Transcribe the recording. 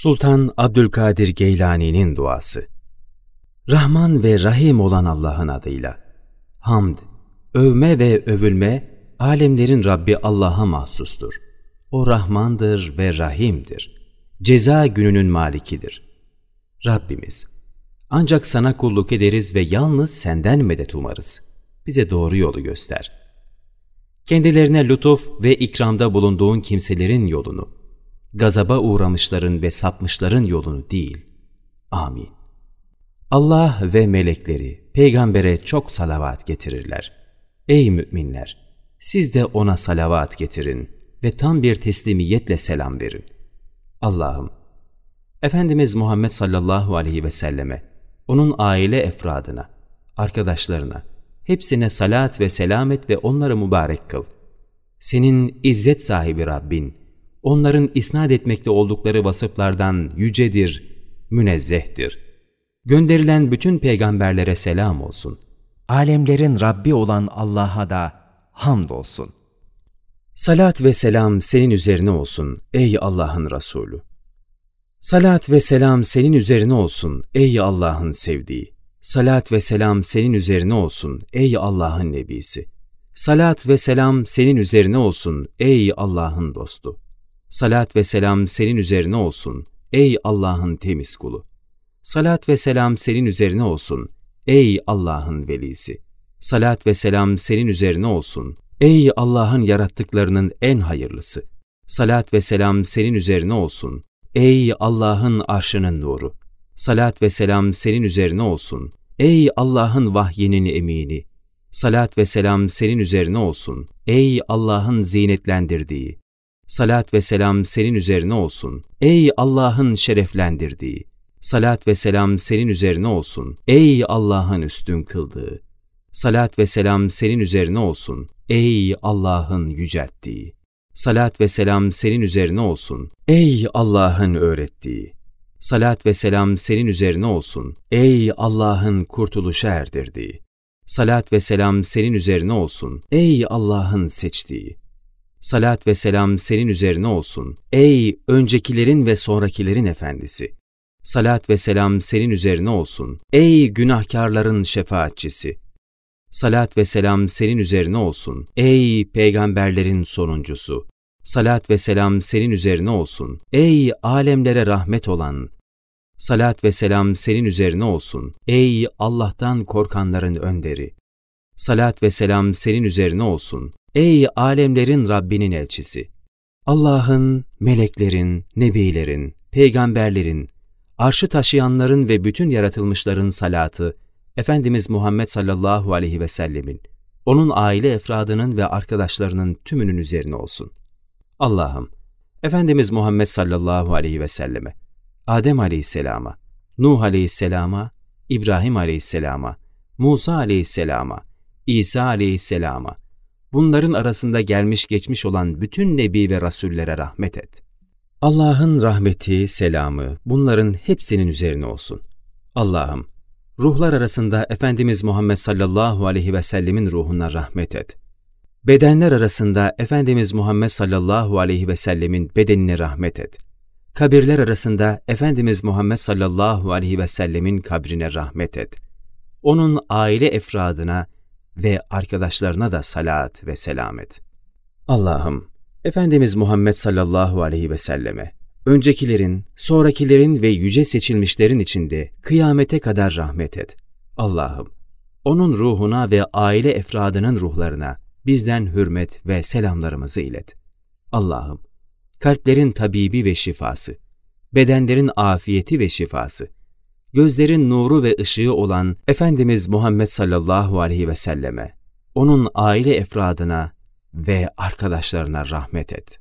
Sultan Abdülkadir Geylani'nin duası. Rahman ve Rahim olan Allah'ın adıyla. Hamd, övme ve övülme alemlerin Rabbi Allah'a mahsustur. O Rahmandır ve Rahim'dir. Ceza gününün malikidir. Rabbimiz, ancak sana kulluk ederiz ve yalnız senden medet umarız. Bize doğru yolu göster. Kendilerine lütuf ve ikramda bulunduğun kimselerin yolunu, gazaba uğramışların ve sapmışların yolunu değil. Amin. Allah ve melekleri peygambere çok salavat getirirler. Ey müminler! Siz de ona salavat getirin ve tam bir teslimiyetle selam verin. Allah'ım, Efendimiz Muhammed sallallahu aleyhi ve selleme, onun aile efradına, arkadaşlarına, hepsine salat ve selamet ve onları mübarek kıl. Senin izzet sahibi Rabbin, onların isnat etmekte oldukları vasıflardan yücedir, münezzehtir. Gönderilen bütün peygamberlere selam olsun. Alemlerin Rabbi olan Allah'a da hamdolsun. Salat ve selam senin üzerine olsun ey Allah'ın Resulü. Salat ve selam senin üzerine olsun ey Allah'ın sevdiği. Salat ve selam senin üzerine olsun ey Allah'ın nebisi. Salat ve selam senin üzerine olsun ey Allah'ın dostu. Salat ve selam senin üzerine olsun ey Allah'ın temiz kulu. Salat ve selam senin üzerine olsun ey Allah'ın velisi. Salat ve selam senin üzerine olsun ey Allah'ın yarattıklarının en hayırlısı. Salat ve selam senin üzerine olsun ey Allah'ın arşının nuru. Salat ve selam senin üzerine olsun ey Allah'ın vahyinin emini. Salat ve selam senin üzerine olsun ey Allah'ın zinetlendirdiği. Salat ve selam senin üzerine olsun ey Allah'ın şereflendirdiği. Salat ve selam senin üzerine olsun ey Allah'ın üstün kıldığı. Salat ve selam senin üzerine olsun ey Allah'ın yücelttiği. Salat ve selam senin üzerine olsun ey Allah'ın öğrettiği. Salat ve selam senin üzerine olsun ey Allah'ın kurtuluşa erdirdiği. Salat ve selam senin üzerine olsun ey Allah'ın seçtiği. Salat ve selam senin üzerine olsun ey öncekilerin ve sonrakilerin efendisi. Salat ve selam senin üzerine olsun ey günahkarların şefaatçisi. Salat ve selam senin üzerine olsun ey peygamberlerin sonuncusu. Salat ve selam senin üzerine olsun ey alemlere rahmet olan. Salat ve selam senin üzerine olsun ey Allah'tan korkanların önderi. Salat ve selam senin üzerine olsun ey alemlerin Rabbinin elçisi. Allah'ın, meleklerin, nebilerin, peygamberlerin, arşı taşıyanların ve bütün yaratılmışların salatı, Efendimiz Muhammed sallallahu aleyhi ve sellemin, onun aile efradının ve arkadaşlarının tümünün üzerine olsun. Allah'ım, Efendimiz Muhammed sallallahu aleyhi ve selleme, Adem aleyhisselama, Nuh aleyhisselama, İbrahim aleyhisselama, Musa aleyhisselama, İsa aleyhisselama, bunların arasında gelmiş geçmiş olan bütün nebi ve rasullere rahmet et. Allah'ın rahmeti, selamı bunların hepsinin üzerine olsun. Allah'ım, ruhlar arasında Efendimiz Muhammed sallallahu aleyhi ve sellemin ruhuna rahmet et. Bedenler arasında Efendimiz Muhammed sallallahu aleyhi ve sellemin bedenine rahmet et. Kabirler arasında Efendimiz Muhammed sallallahu aleyhi ve sellemin kabrine rahmet et. Onun aile efradına ve arkadaşlarına da salat ve selamet. Allah'ım, Efendimiz Muhammed sallallahu aleyhi ve selleme, öncekilerin, sonrakilerin ve yüce seçilmişlerin içinde kıyamete kadar rahmet et. Allah'ım, onun ruhuna ve aile efradının ruhlarına bizden hürmet ve selamlarımızı ilet. Allah'ım, kalplerin tabibi ve şifası, bedenlerin afiyeti ve şifası, gözlerin nuru ve ışığı olan Efendimiz Muhammed sallallahu aleyhi ve selleme, onun aile efradına ve arkadaşlarına rahmet et.